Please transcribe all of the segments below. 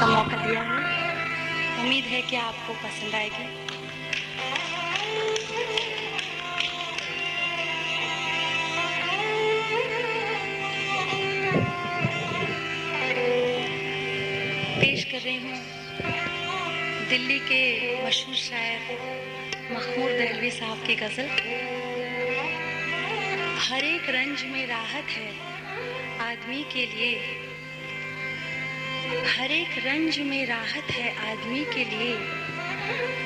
کا موقع دیا ہے امید ہے کہ آپ کو پسند آئے گی۔ پیش کر رہی ہوں۔ دلی کے مشہور شاعر محمود دہلوی صاحب کی غزل۔ ہر ایک رنج میں راحت ہے۔ آدمی کے لیے ہر ایک رنج میں راحت ہے آدمی کے لیے۔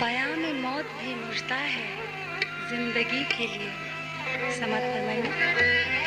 پیام موت بھی مجھتا ہے زندگی کے لیے۔ سمت فرمائیے۔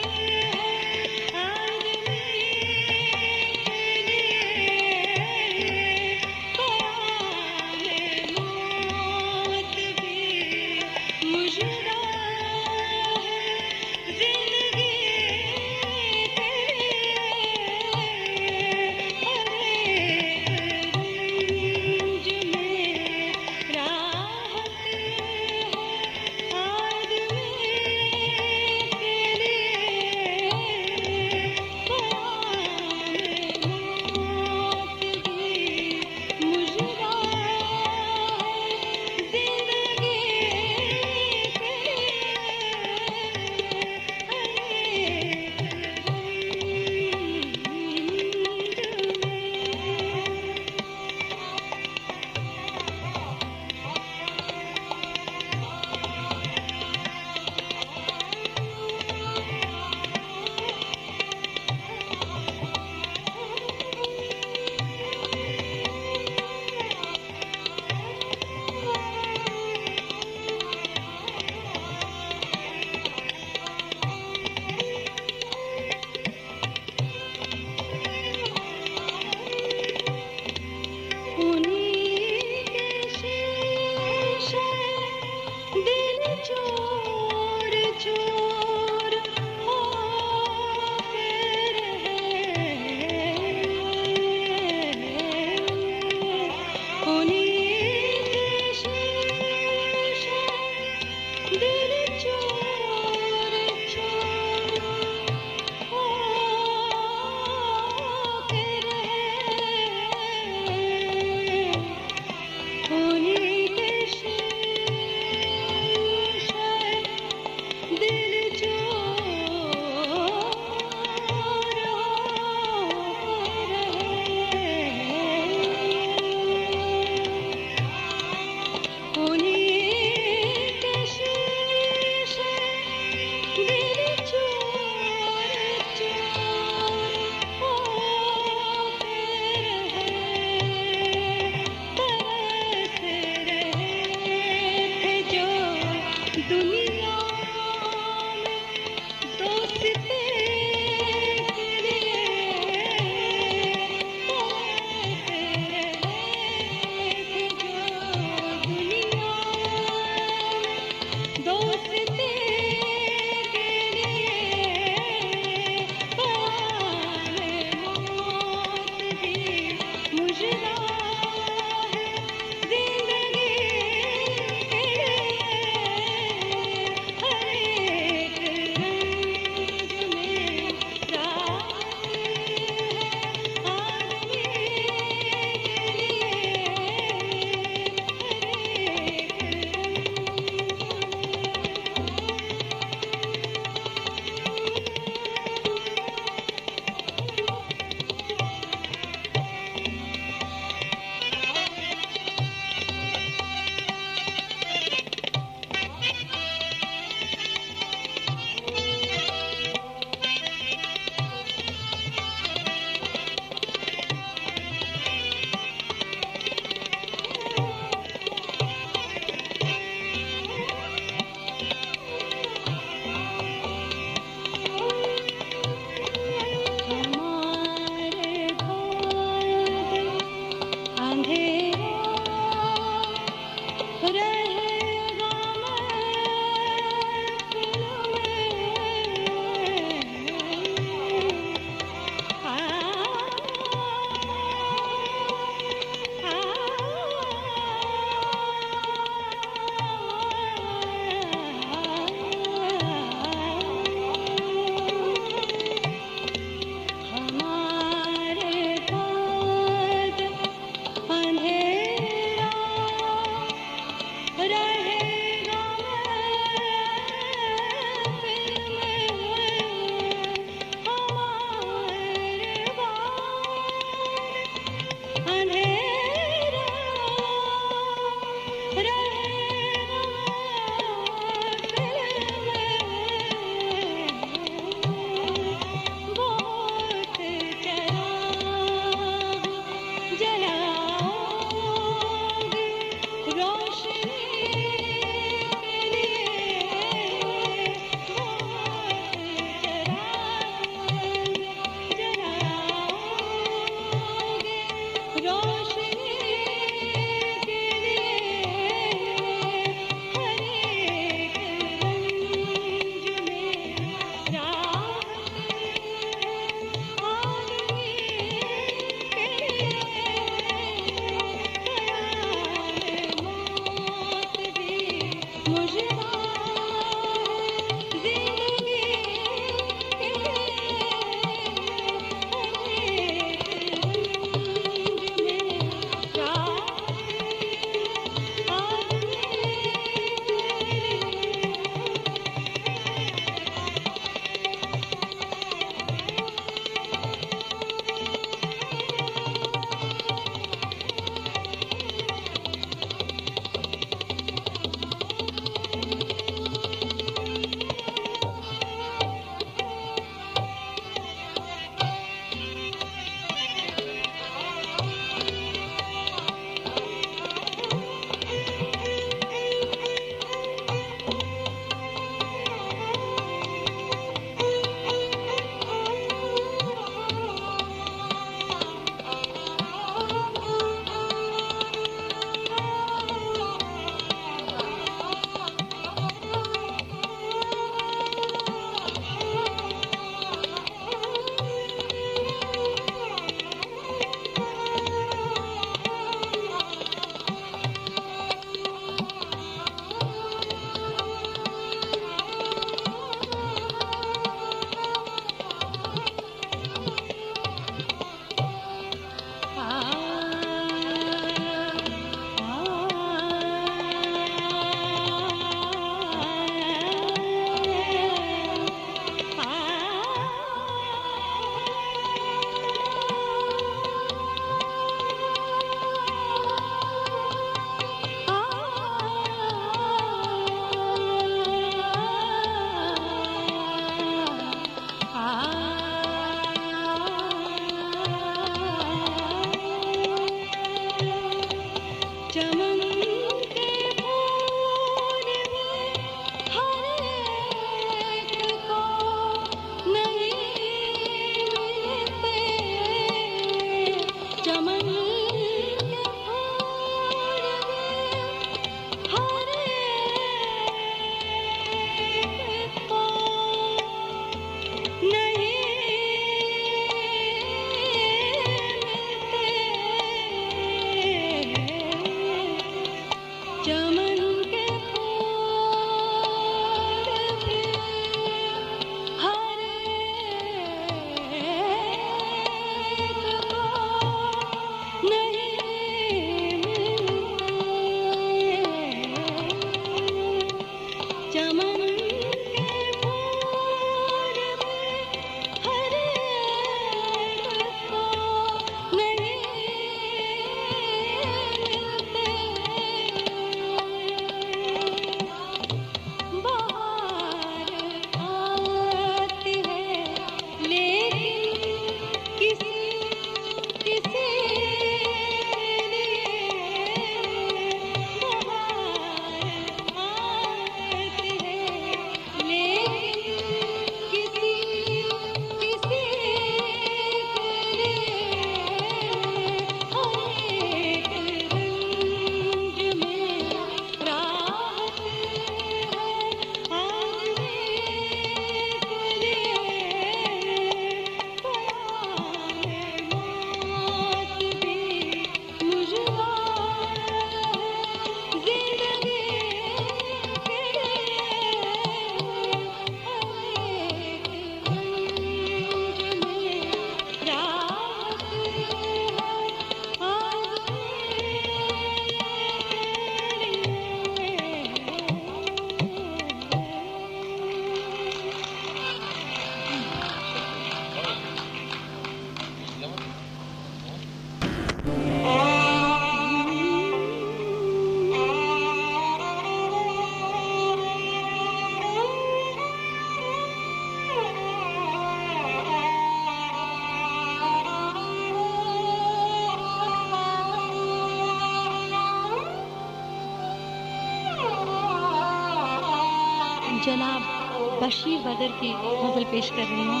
بشیر بدر کی غزل پیش کر رہی ہوں۔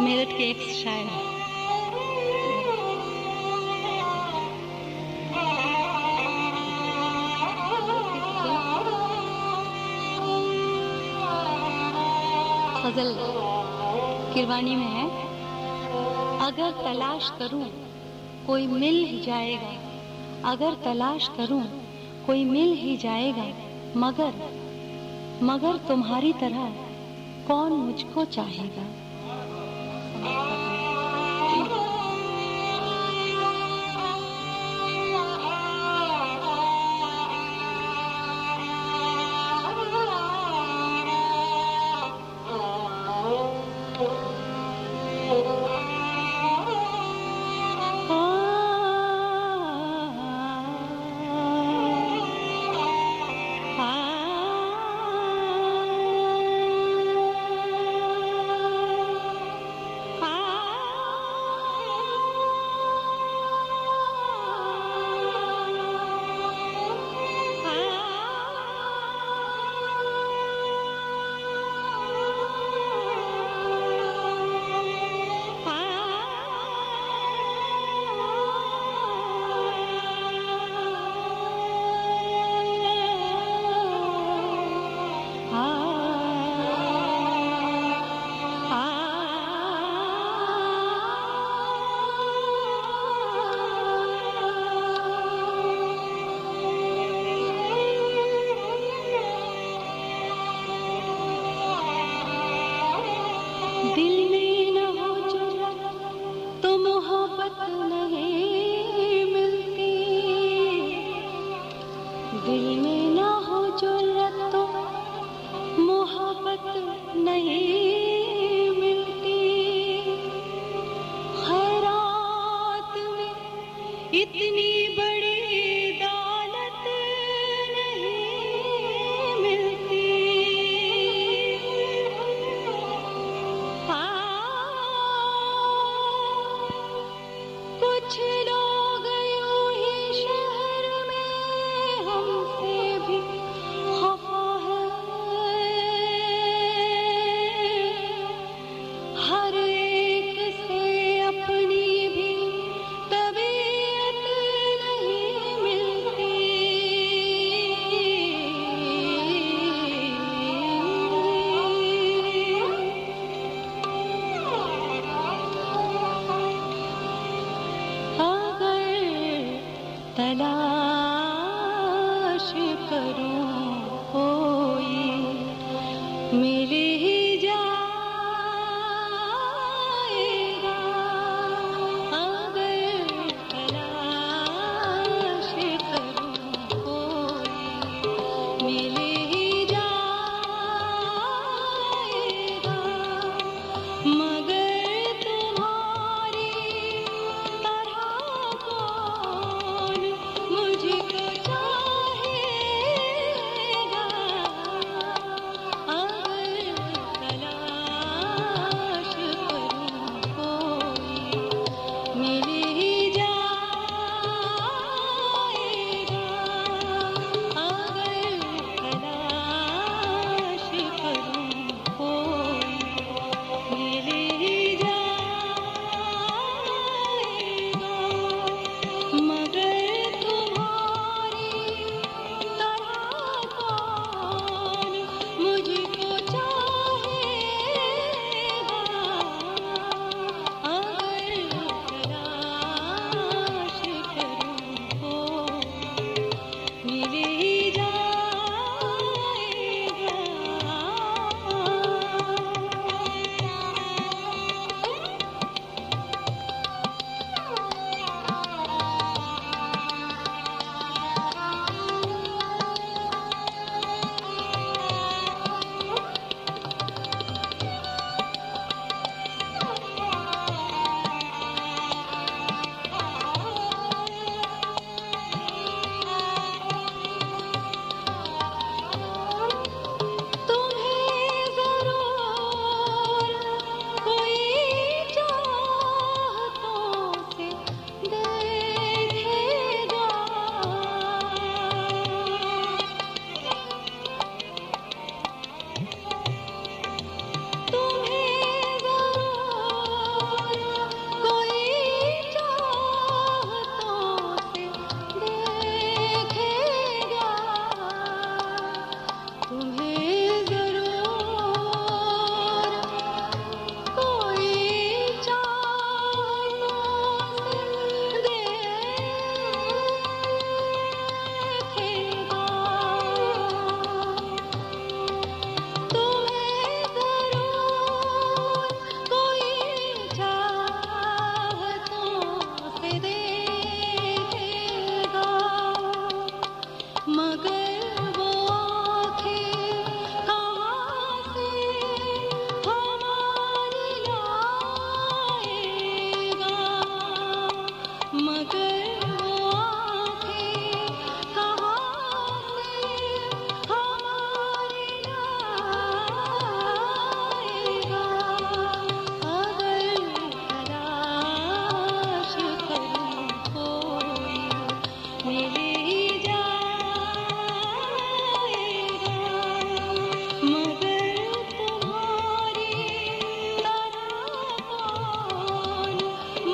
میرٹھ کے ایک شاعر غزل کروانی میں ہے۔ اگر تلاش کروں، کوئی مل ہی جائے گا۔ اگر تلاش کروں، کوئی مل ہی جائے گا۔ مگر مگر تمہاری طرح کون مجھ کو چاہے گا؟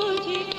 مجھے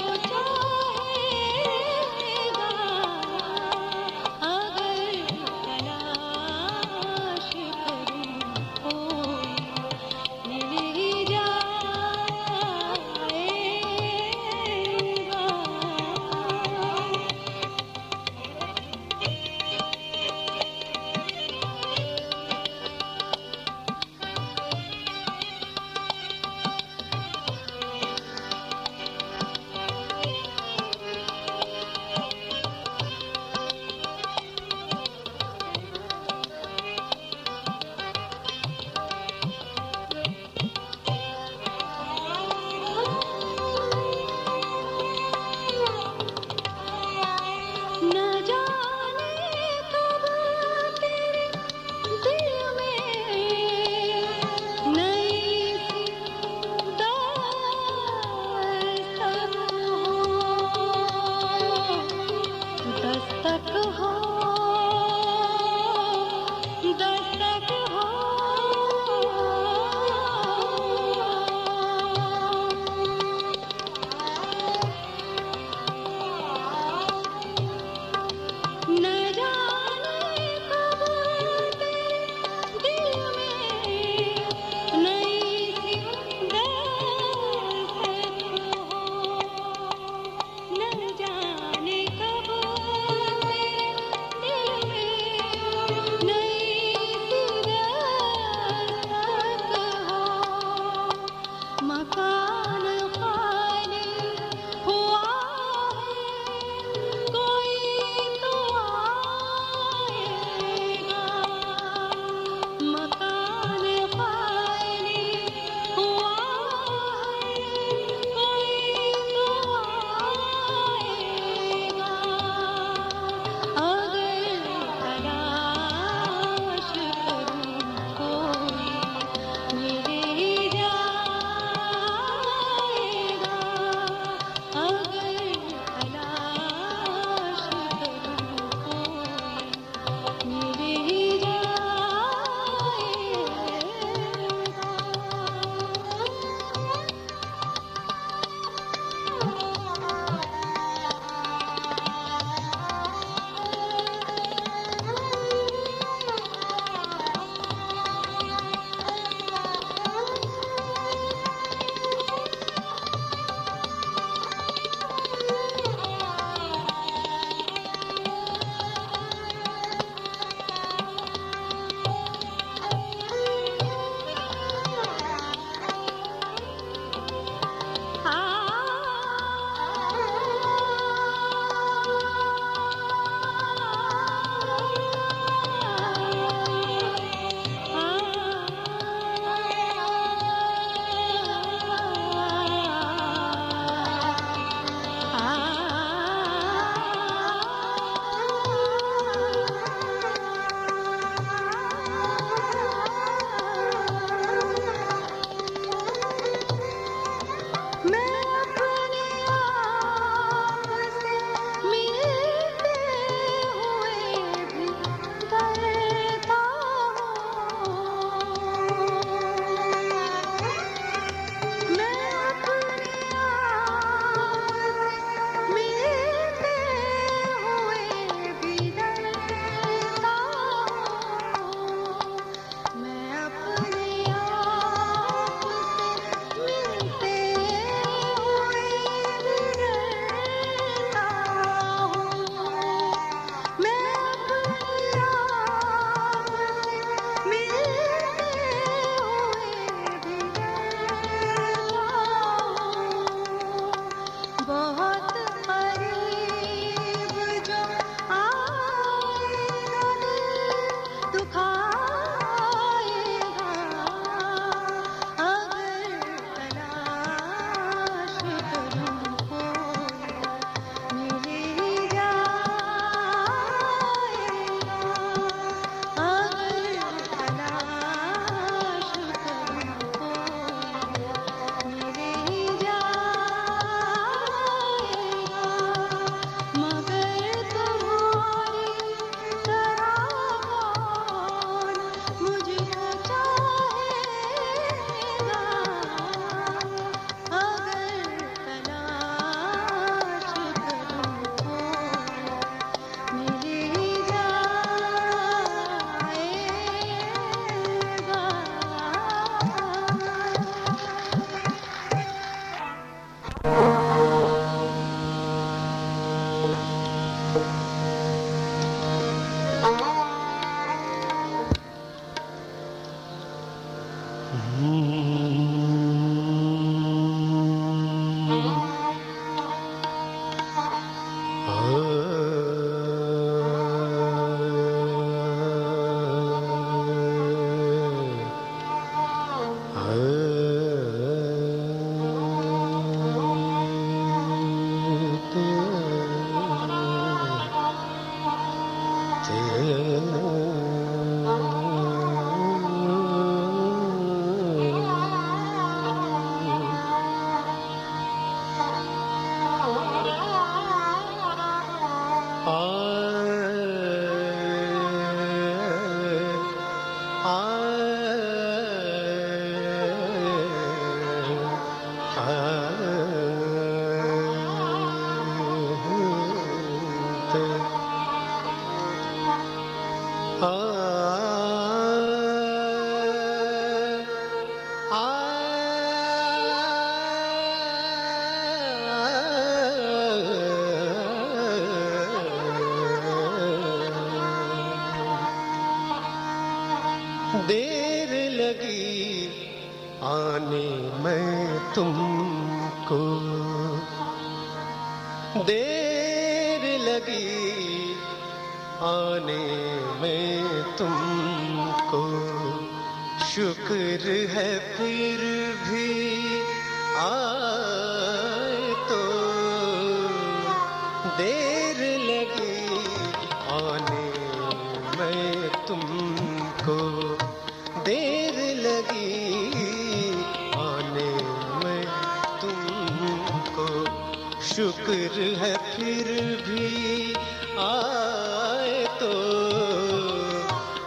شکر ہے پھر بھی آئے تو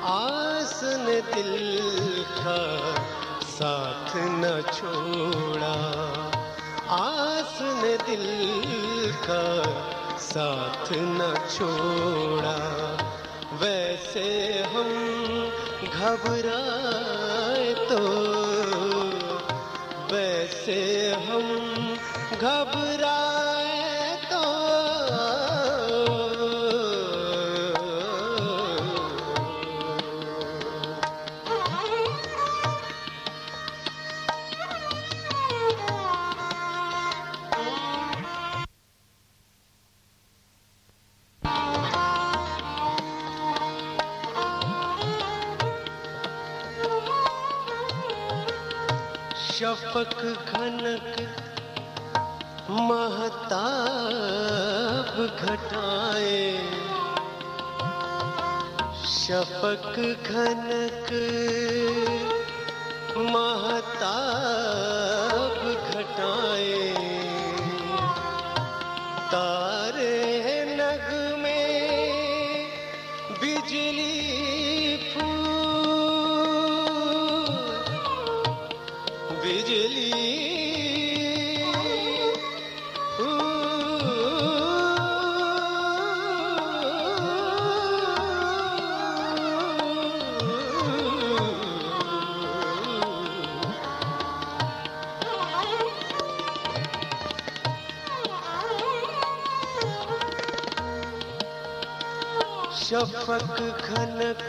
آس نے دل کا ساتھ نہ چھوڑا۔ آس نے دل کا ساتھ نہ چھوڑا۔ ویسے ہم گھبرائے تو ویسے ہم گھبرائے شفق گھنک مہتاب گھٹائے شفق گھنک مہتاب گھٹائے بجلی۔ شفق کھنک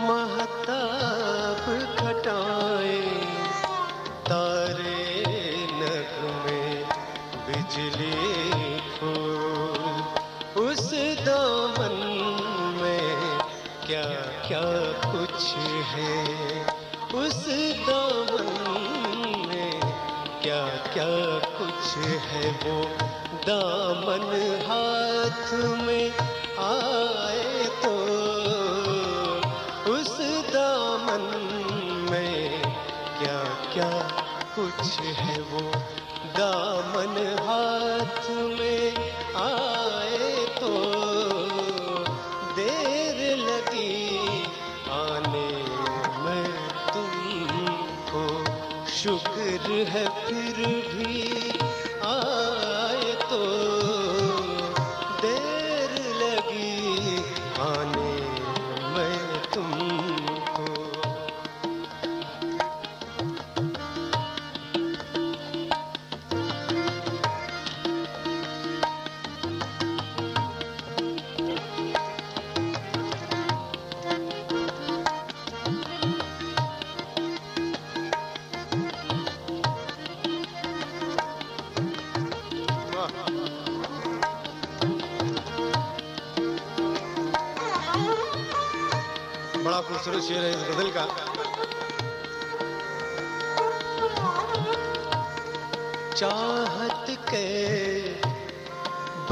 مہتاب ہے وہ دامن ہاتھ میں آئے تو اس دامن میں کیا کیا کچھ ہے وہ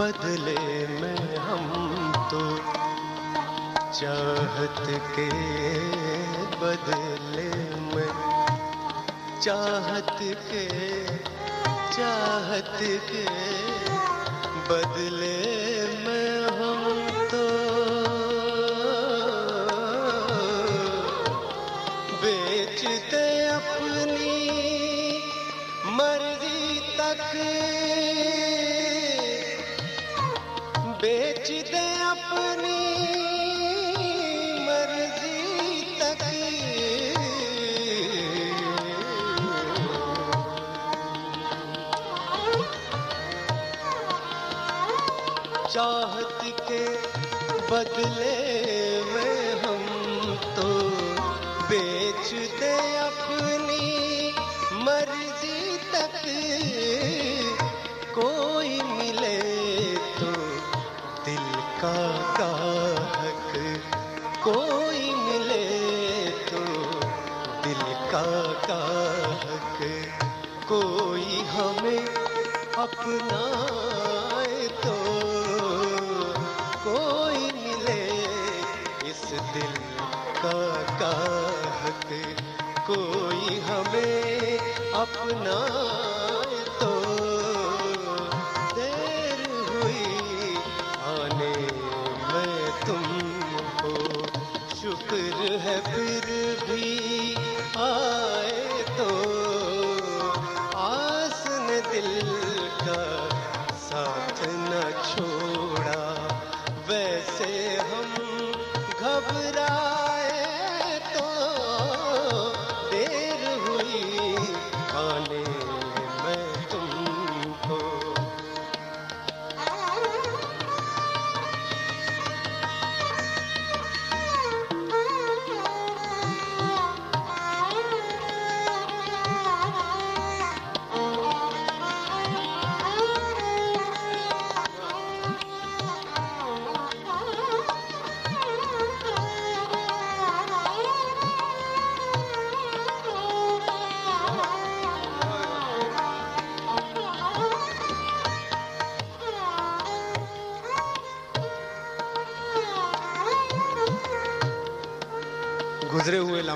بدلے میں ہم تو چاہت کے بدلے میں چاہت کے چاہت کے بدلے بدلے میں ہم تو بیچ دے اپنی مرضی تک کوئی ملے تو دل کا گاہک کوئی ملے تو دل کا گاہک کوئی ہمیں اپنا کوئی ہمیں اپنا تو دیر ہوئی آنے میں تم کو شکر ہے پھر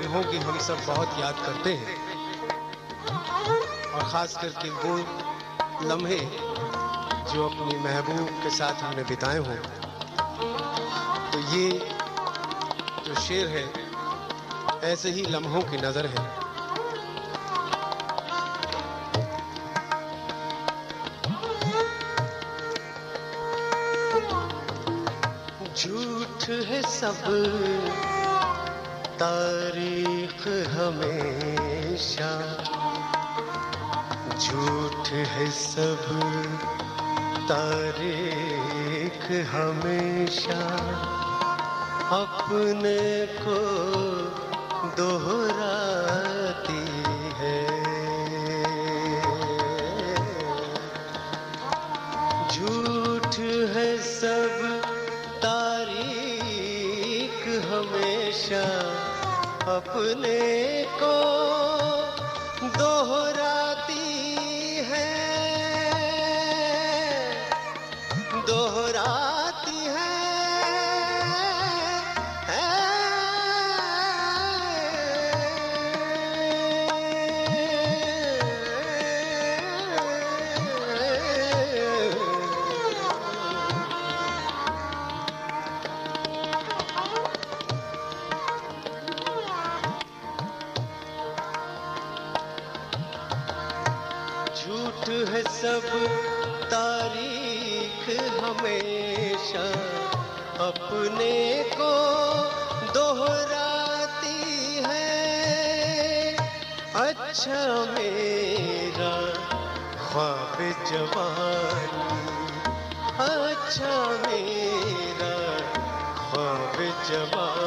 لمحوں کی ہم سب بہت یاد کرتے ہیں۔ اور خاص کر کے وہ لمحے جو اپنی محبوب کے ساتھ ہم نے بتائے ہوں۔ تو یہ جو شعر ہے، ایسے ہی لمحوں کی نظر ہے۔ جھوٹ ہے سب حق ہمیشہ جھوٹ ہے سب تاریخ ہمیشہ اپنے کو دوہراتی اپنے کو دوہراتی ہے۔ دوہرا اچھا میرا خواب جوانی۔ اچھا میرا خواب جوانی۔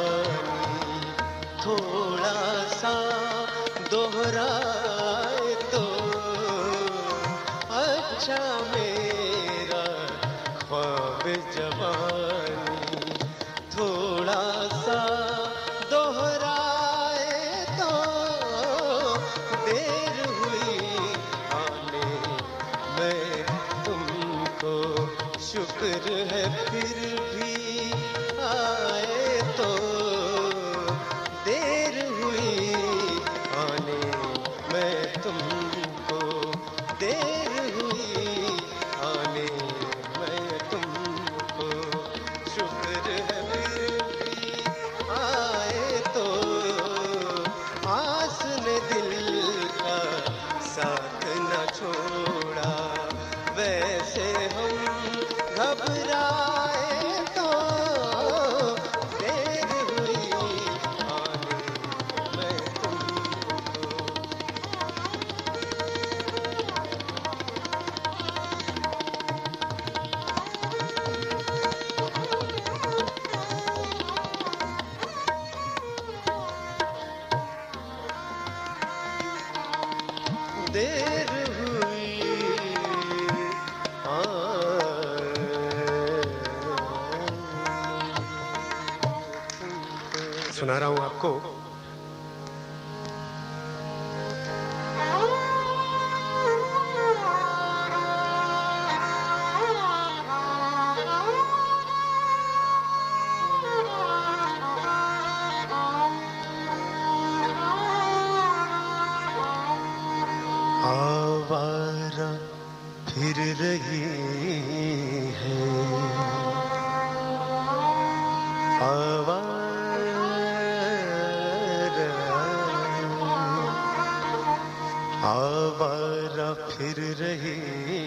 آوارہ پھر رہی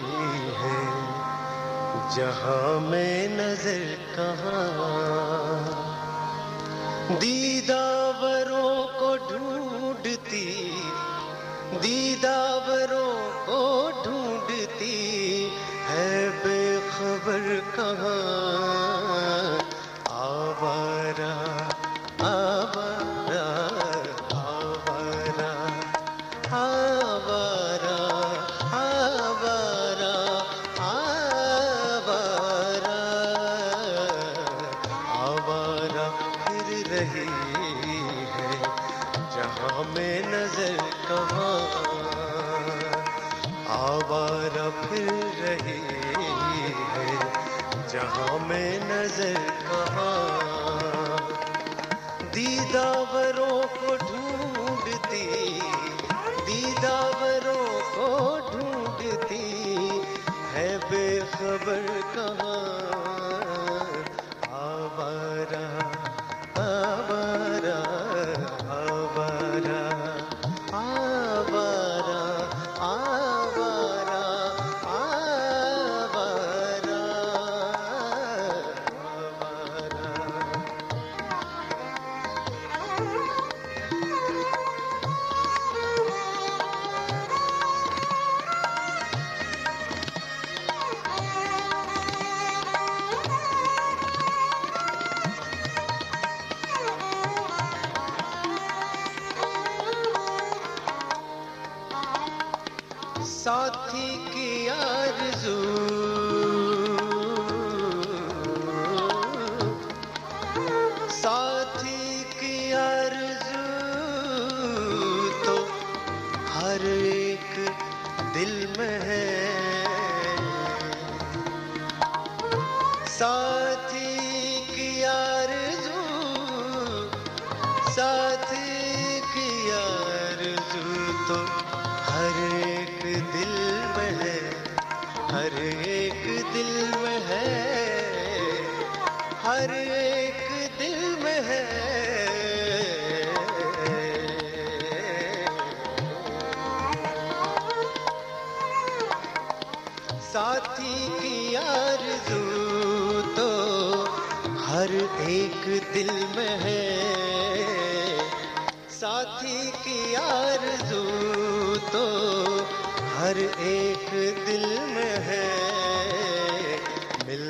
ہے۔ جہاں میں نظر کہاں، دیداوروں کو ڈھونڈتی، دیداوروں کو ڈھونڈتی، ہے بے خبر کہاں؟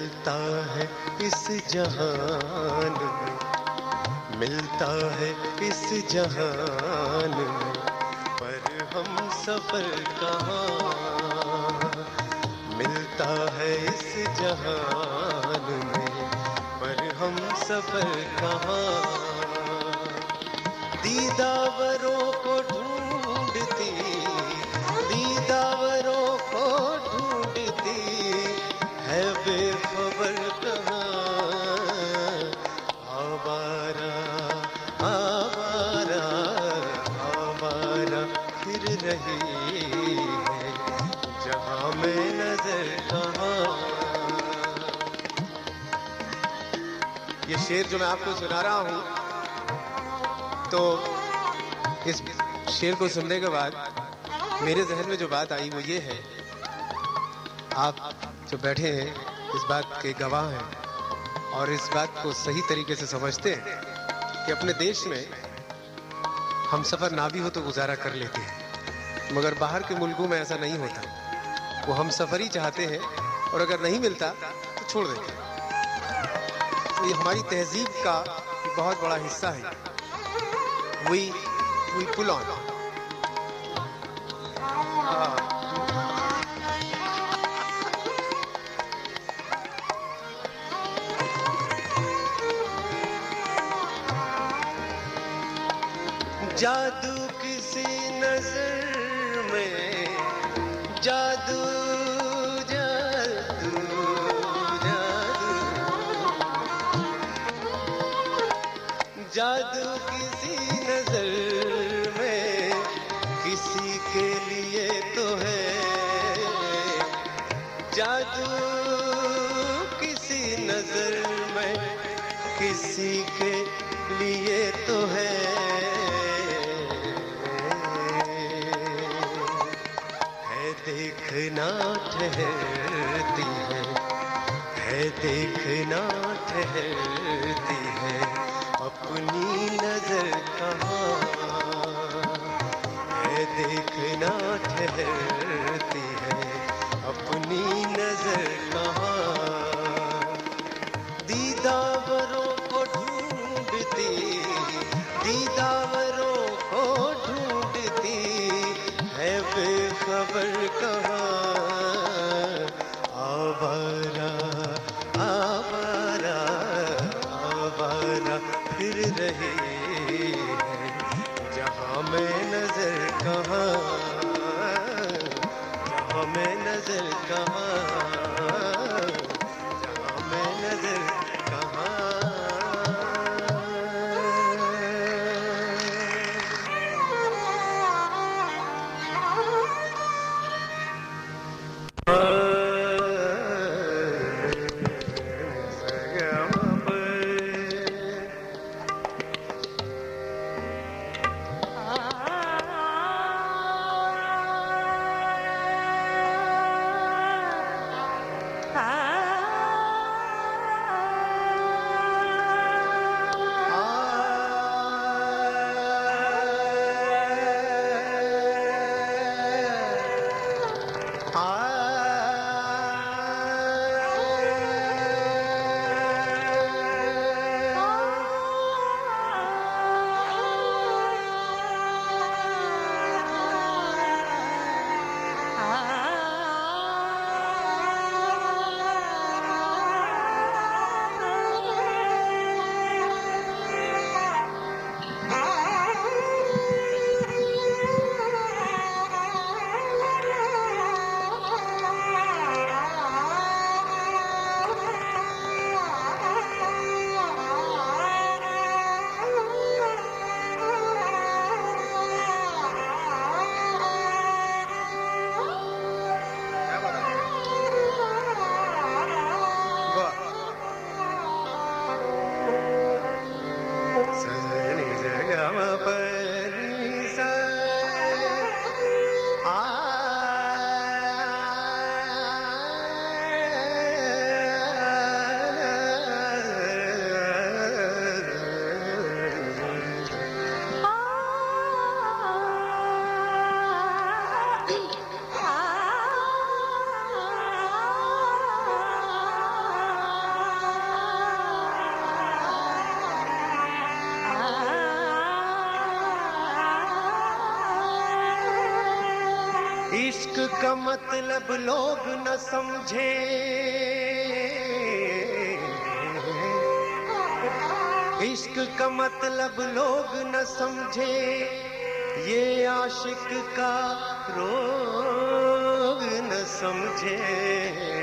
ملتا ہے اس جہان میں۔ ملتا ہے اس جہان میں۔ پر ہم سفر کہاں؟ ملتا ہے اس جہان میں۔ پر ہم سفر کہاں؟ دیداوروں کو شعر جو میں آپ کو سنا رہا ہوں، تو اس شعر کو سننے کے بعد میرے ذہن میں جو بات آئی وہ یہ ہے، آپ جو بیٹھے ہیں، اس بات کے گواہ ہیں اور اس بات کو صحیح طریقے سے سمجھتے ہیں کہ اپنے دیش میں ہم سفر نہ بھی ہو تو گزارا کر لیتے ہیں۔ مگر باہر کے ملکوں میں ایسا نہیں ہوتا۔ وہ ہم سفر ہی چاہتے ہیں اور اگر نہیں ملتا تو چھوڑ دیتے ہیں۔ تو یہ ہماری تہذیب کا بہت بڑا حصہ ہے۔ وی وی پل آن۔ جادو کسی نظر دیکھنا ٹھہرتی ہے اپنی نظر کہاں ہے دیکھنا ٹھہرتی ہے میں کمال مطلب لوگ نہ سمجھے۔ عشق کا مطلب لوگ نہ سمجھے۔ یہ عاشق کا روگ نہ سمجھے۔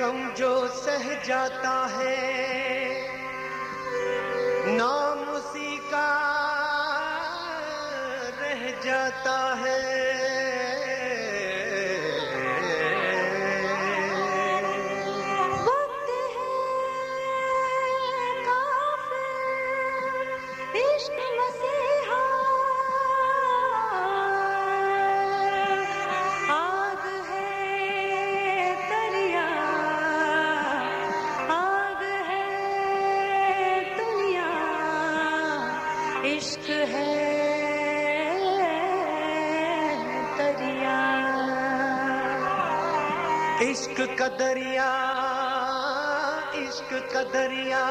غم جو سہ جاتا ہے۔ دریا عشق کا دریا۔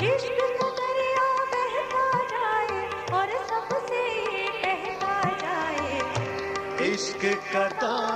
عشق کا دریا بہتا جائے اور سب سے یہ کہتا جائے۔ عشق کا دریا